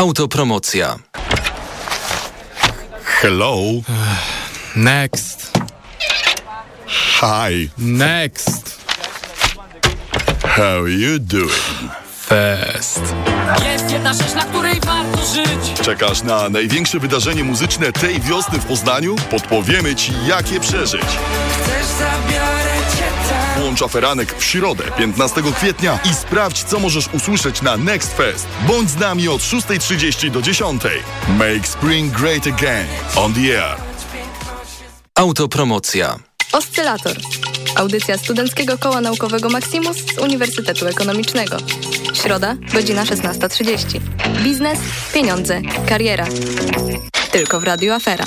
Autopromocja. Hello. Next. Hi. Next. How you doing? Fest. Jest jedna rzecz, na której warto żyć. Czekasz na największe wydarzenie muzyczne tej wiosny w Poznaniu? Podpowiemy Ci, jak je przeżyć. Chcesz, tam. Włącz aferanek w środę, 15 kwietnia i sprawdź, co możesz usłyszeć na Next Fest. Bądź z nami od 6.30 do 10.00. Make spring great again. On the air. Autopromocja. Oscylator. Audycja Studenckiego Koła Naukowego Maximus z Uniwersytetu Ekonomicznego. Środa, godzina 16.30. Biznes, pieniądze, kariera. Tylko w Radio Afera.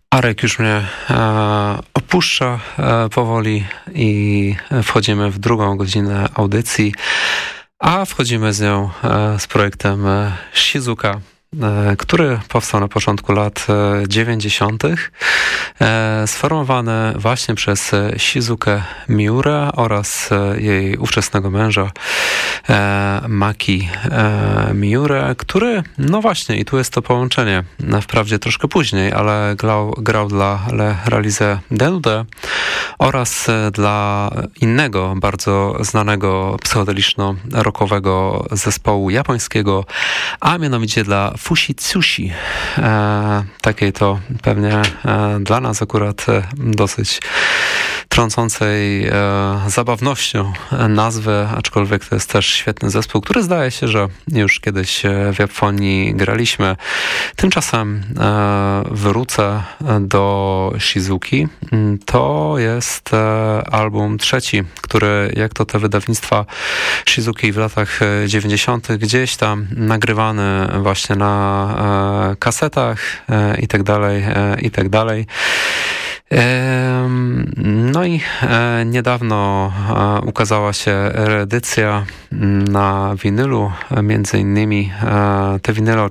Arek już mnie e, opuszcza e, powoli i wchodzimy w drugą godzinę audycji, a wchodzimy z nią e, z projektem Shizuka, który powstał na początku lat e, 90., e, sformowany właśnie przez e, Shizukę Miurę oraz e, jej ówczesnego męża e, Maki e, Miurę, który, no właśnie, i tu jest to połączenie, e, wprawdzie troszkę później, ale grał, grał dla Le Realize Denude oraz e, dla innego, bardzo znanego psychodeliczno-rockowego zespołu japońskiego, a mianowicie dla Fushitsushi. E, takiej to pewnie e, dla nas akurat e, dosyć trącącej e, zabawnością nazwy, aczkolwiek to jest też świetny zespół, który zdaje się, że już kiedyś w Japonii graliśmy. Tymczasem e, wrócę do Shizuki. Mm, To jest e, album trzeci, który jak to te wydawnictwa Shizuki w latach e, 90. gdzieś tam nagrywany właśnie na e, kasetach e, i tak dalej, e, i tak dalej. No i niedawno ukazała się reedycja m, na winylu, między innymi te winyle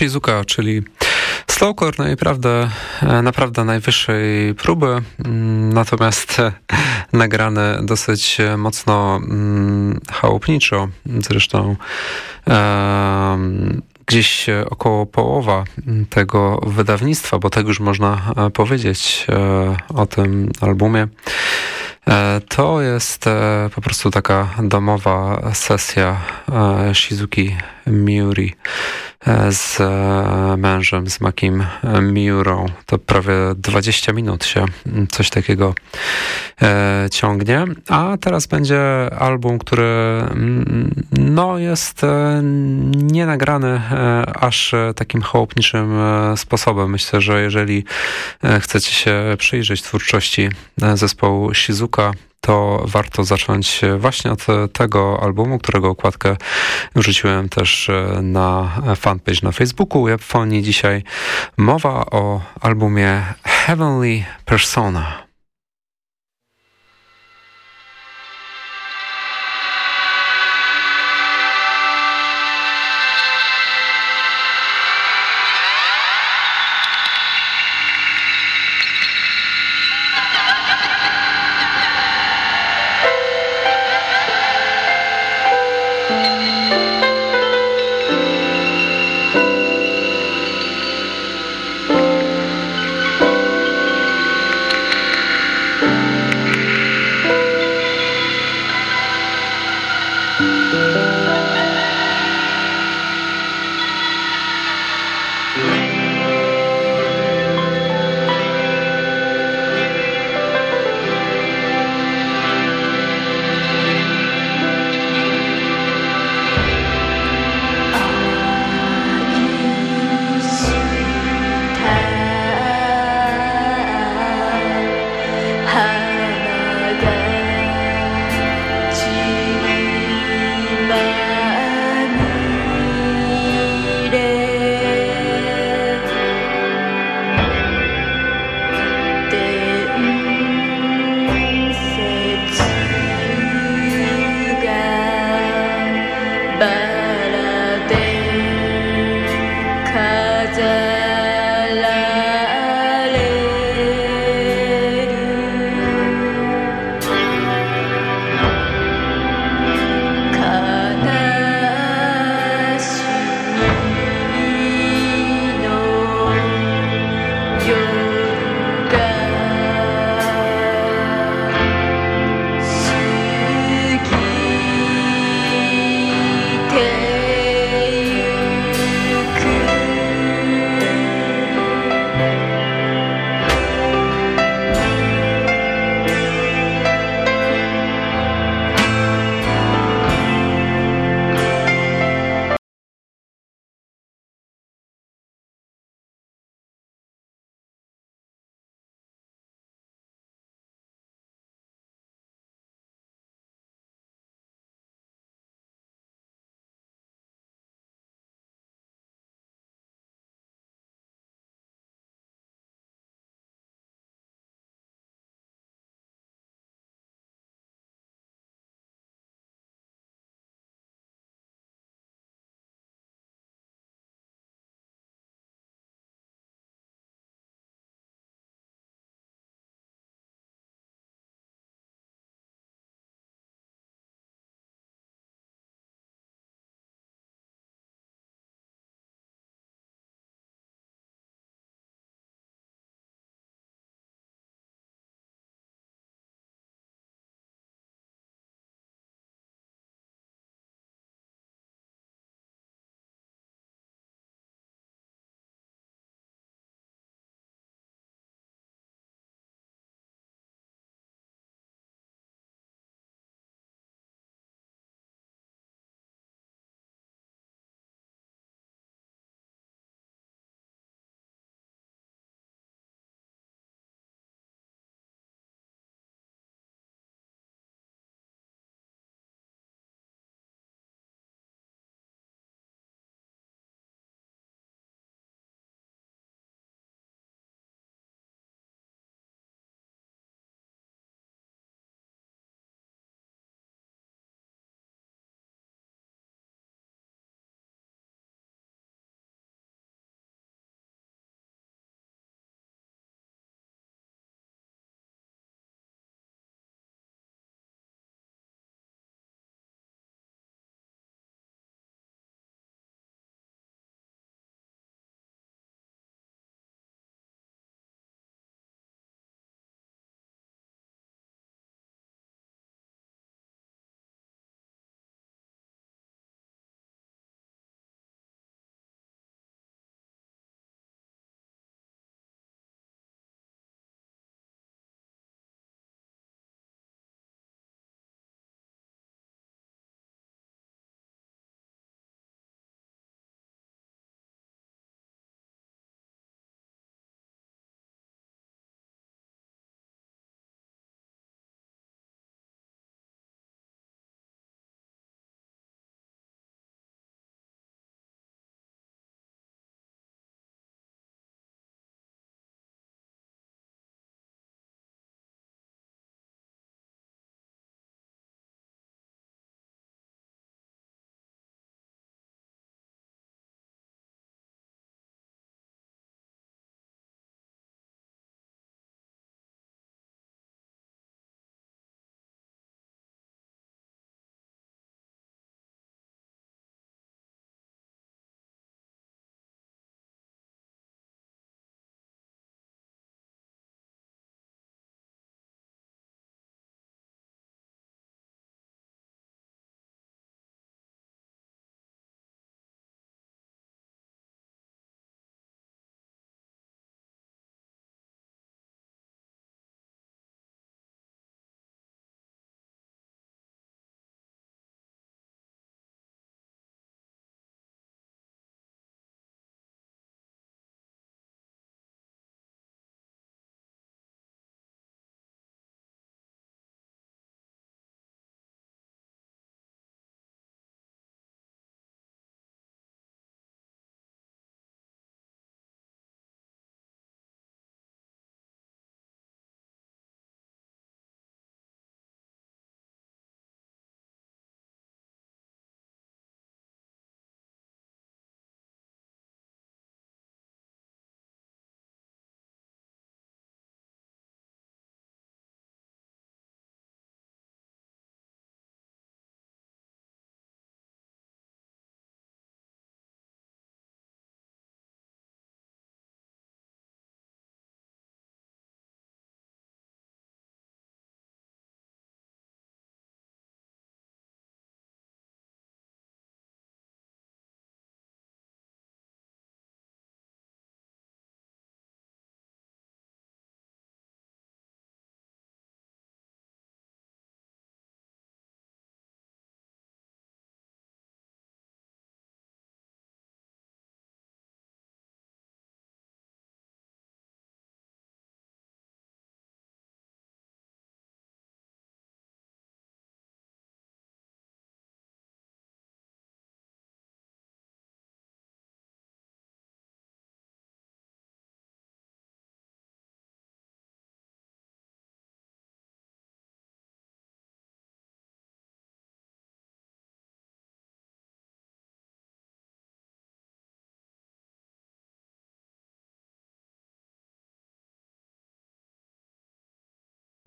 Shizuka, czyli slowcore no naprawdę, e, naprawdę najwyższej próby, mm, natomiast nagrane dosyć mocno mm, chałupniczo, zresztą gdzieś około połowa tego wydawnictwa, bo tak już można e, powiedzieć e, o tym albumie. E, to jest po prostu taka domowa sesja Shizuki Miuri z mężem, z Makim Miurą. To prawie 20 minut się coś takiego e, ciągnie. A teraz będzie album, który mm, no, jest e, nie nagrany e, aż takim chałupniczym sposobem. Myślę, że jeżeli chcecie się przyjrzeć twórczości zespołu Shizuka, to warto zacząć właśnie od tego albumu, którego okładkę wrzuciłem też e, na fanpage na Facebooku Japonii. Dzisiaj mowa o albumie Heavenly Persona.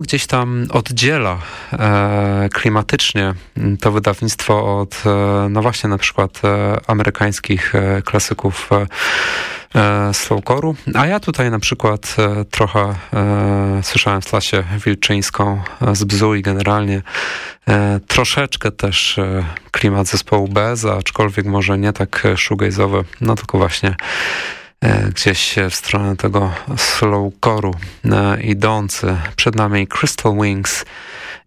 Gdzieś tam oddziela e, klimatycznie to wydawnictwo od, e, no właśnie na przykład e, amerykańskich e, klasyków e, e, slowcore'u, a ja tutaj na przykład trochę słyszałem w klasie wilczyńską z Bzu i generalnie troszeczkę też klimat zespołu Bez, aczkolwiek może nie tak shoegaze'owy, no tylko właśnie E, gdzieś w stronę tego slowcore'u e, idący. Przed nami Crystal Wings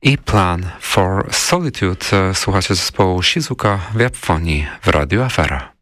i Plan for Solitude. E, słuchacie zespołu Shizuka w Japonii w Radio Afera.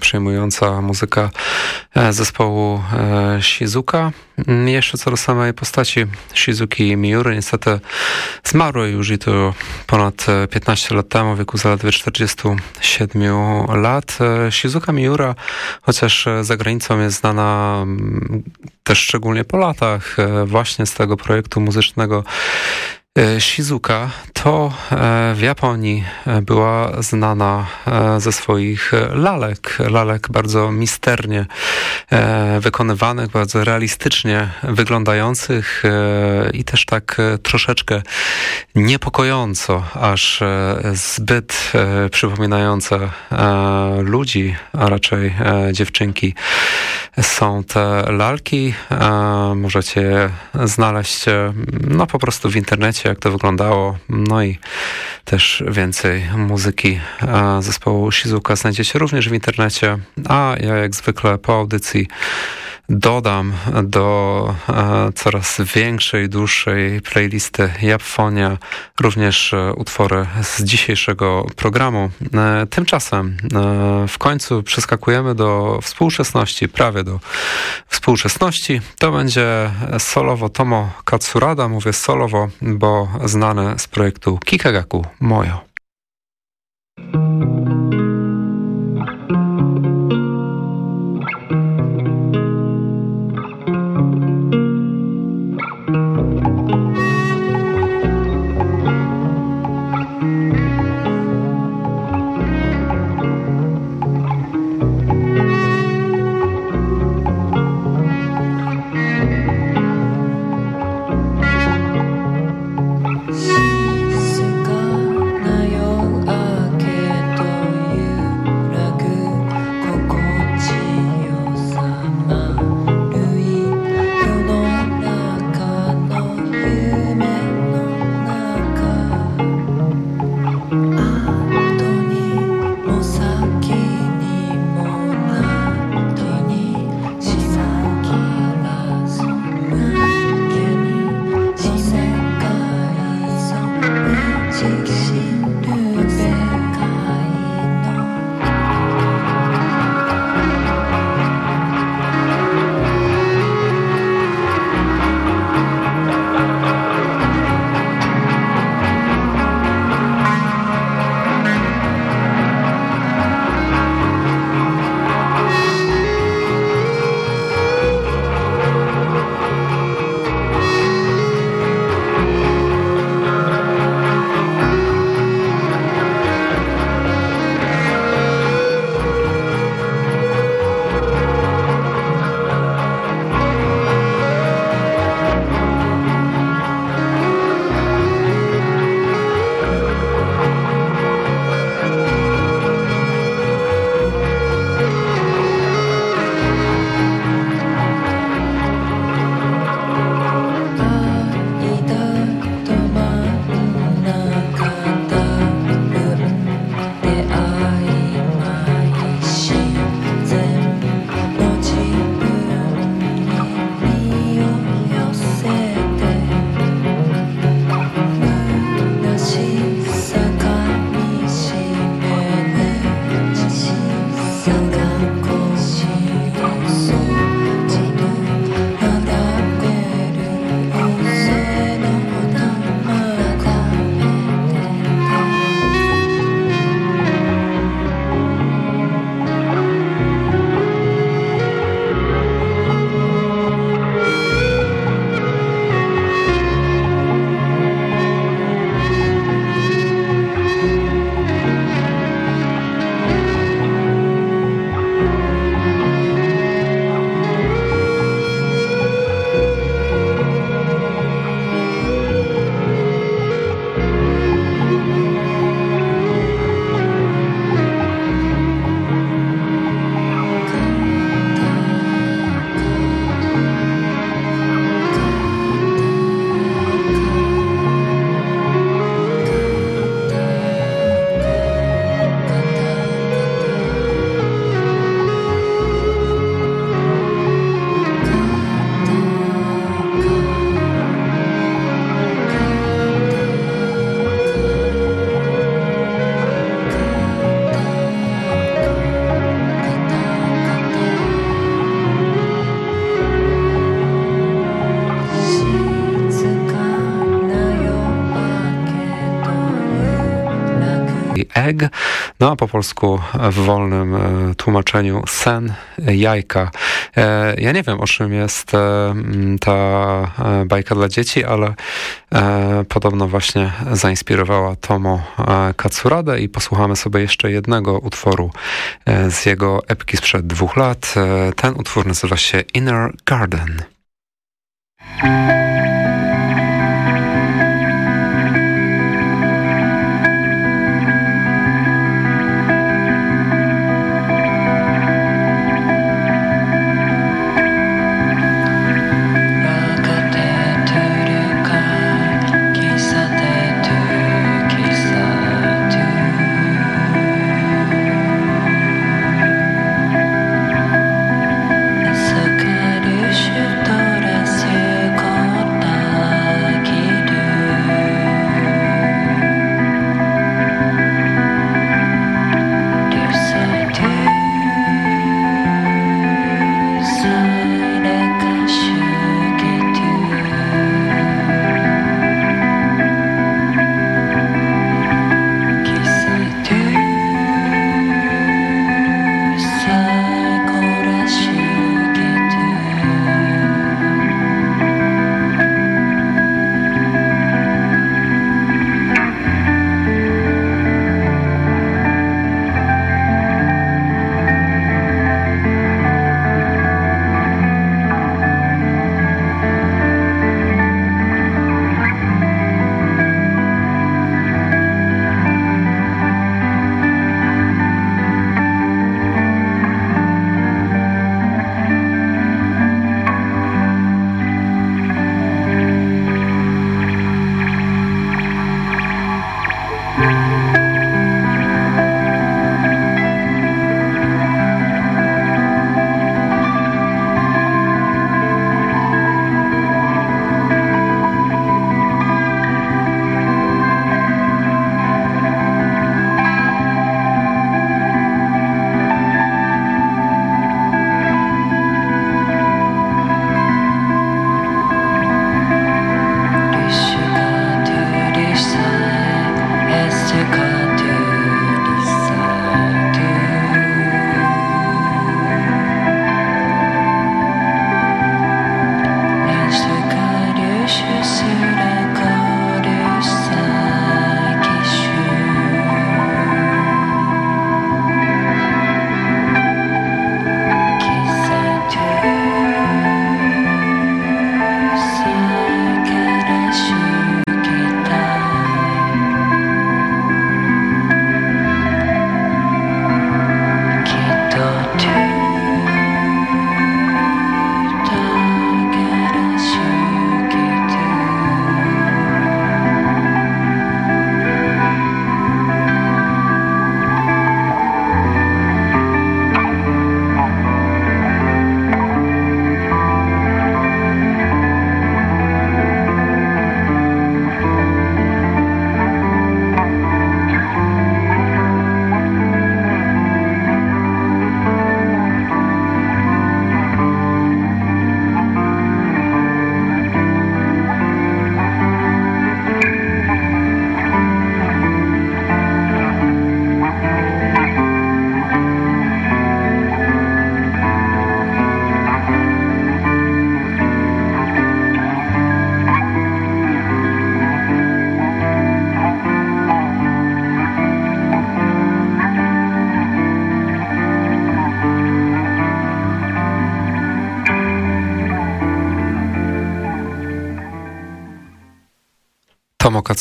Przejmująca muzyka e, zespołu e, Shizuka. Mm, jeszcze co do samej postaci Shizuki Miury, niestety zmarły już i to ponad 15 lat temu, w wieku zaledwie 47 lat. Shizuka Miura, chociaż za granicą jest znana mm, też szczególnie po latach właśnie z tego projektu muzycznego E, Shizuka to e, w Japonii e, była znana ze swoich lalek, lalek bardzo misternie wykonywanych, bardzo realistycznie wyglądających i też tak troszeczkę niepokojąco, aż zbyt przypominające ludzi, a raczej dziewczynki są te lalki. Możecie je znaleźć no po prostu w internecie jak to wyglądało. No i też więcej muzyki zespołu Shizuka znajdziecie również w internecie, a ja jak zwykle po audycji dodam do e, coraz większej, dłuższej playlisty Japfonia również e, utwory z dzisiejszego programu. E, tymczasem w końcu przeskakujemy do współczesności, prawie do współczesności. To będzie solowo Tomo Katsurada, mówię solowo, bo znane z projektu Kikagaku Mojo. No a po polsku w wolnym tłumaczeniu sen, jajka. Ja nie wiem, o czym jest ta bajka dla dzieci, ale podobno właśnie zainspirowała Tomo Katsuradę i posłuchamy sobie jeszcze jednego utworu z jego epki sprzed dwóch lat. Ten utwór nazywa się Inner Garden.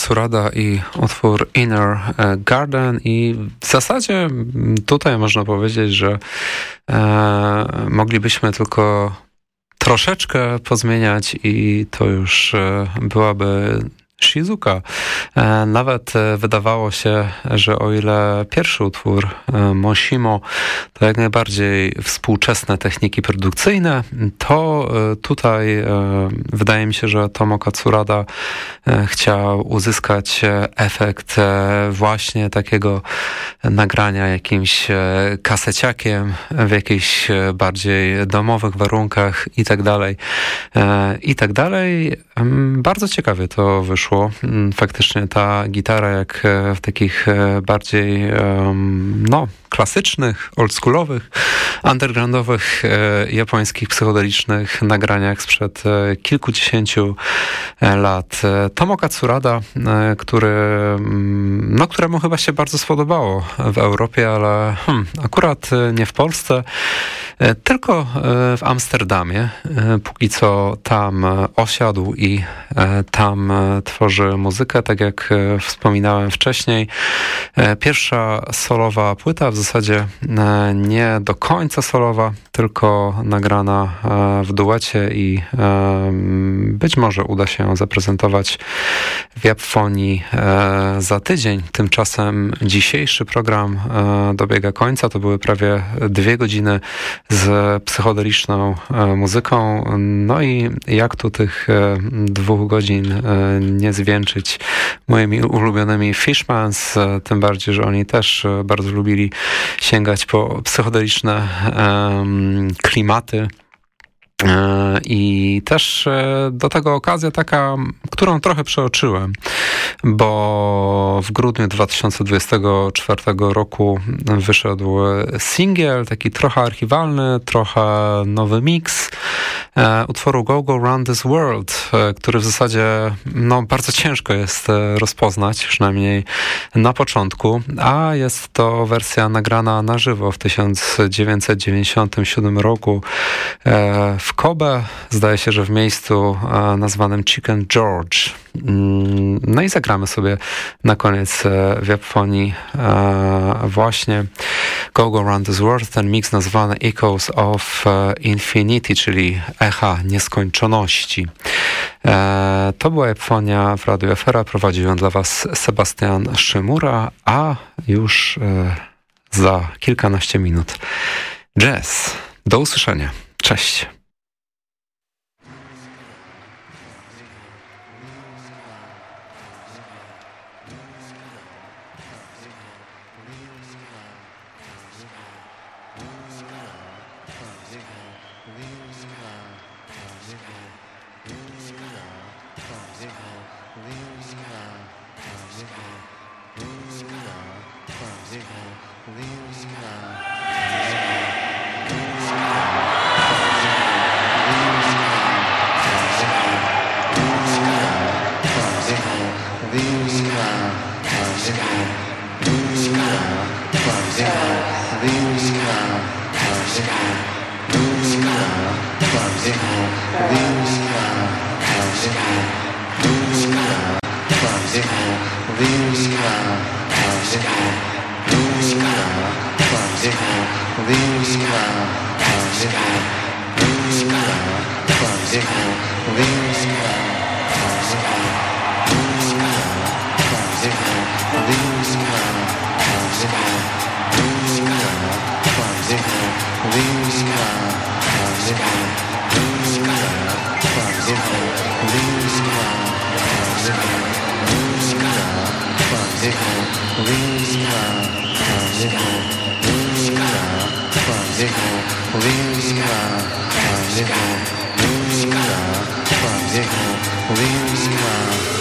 Katsurada i utwór Inner e, Garden. I w zasadzie tutaj można powiedzieć, że e, moglibyśmy tylko troszeczkę pozmieniać i to już e, byłaby Shizuka. E, nawet e, wydawało się, że o ile pierwszy utwór e, Moshimo to jak najbardziej współczesne techniki produkcyjne, to tutaj wydaje mi się, że Tomo Katsurada chciał uzyskać efekt właśnie takiego nagrania jakimś kaseciakiem w jakichś bardziej domowych warunkach i tak dalej, i tak dalej. Bardzo ciekawie to wyszło. Mm, faktycznie ta gitara, jak e, w takich e, bardziej no, klasycznych, oldschoolowych, undergroundowych, e, japońskich, psychodelicznych nagraniach sprzed kilkudziesięciu lat. Tomo Katsurada, który, mm, no, któremu chyba się bardzo spodobało w Europie, ale hmm, akurat nie w Polsce, tylko w Amsterdamie. Póki co tam osiadł i e, tam e, tworzy muzykę, tak jak e, wspominałem wcześniej. Pierwsza solowa płyta, w zasadzie nie do końca solowa, tylko nagrana w duecie i być może uda się zaprezentować w Japfonii za tydzień. Tymczasem dzisiejszy program dobiega końca. To były prawie dwie godziny z psychodeliczną muzyką. No i jak tu tych dwóch godzin e, nie zwieńczyć moimi ulubionymi Fishmans, e, tym bardziej, że oni też e, bardzo lubili sięgać po psychodeliczne klimaty. I też do tego okazja taka, którą trochę przeoczyłem, bo w grudniu 2024 roku wyszedł singiel, taki trochę archiwalny, trochę nowy mix E, utworu Go Go Round This World, e, który w zasadzie no, bardzo ciężko jest e, rozpoznać, przynajmniej na początku, a jest to wersja nagrana na żywo w 1997 roku w Kobe, zdaje się, że w miejscu nazwanym Chicken George. Mm, no i zagramy sobie na koniec w Japonii właśnie Go Go Round This World, ten mix nazwany Echoes of Infinity, czyli echa nieskończoności. E, to była Japonia w Radiu Efera. Prowadził ją dla Was Sebastian Szymura, a już e, za kilkanaście minut jazz. Do usłyszenia. Cześć. Lima, Lima, Lima, Lima,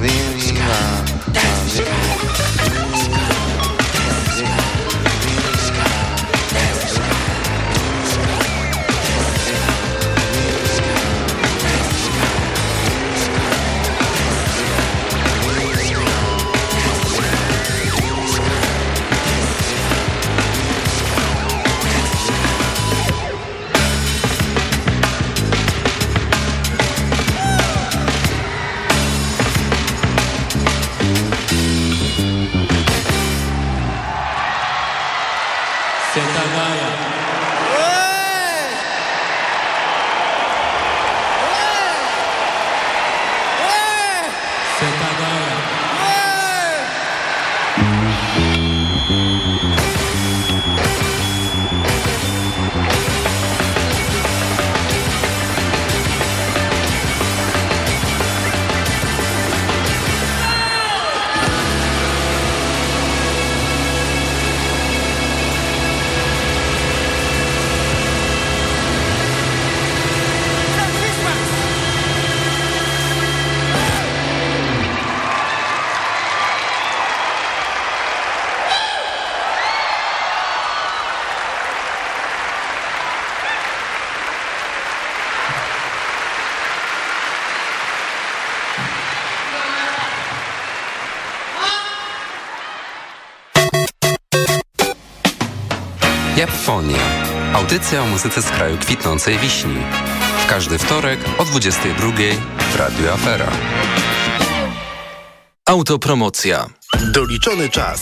bien. Audycja o muzyce z kraju kwitnącej wiśni. W każdy wtorek o 22 w Radio Afera. Autopromocja. Doliczony czas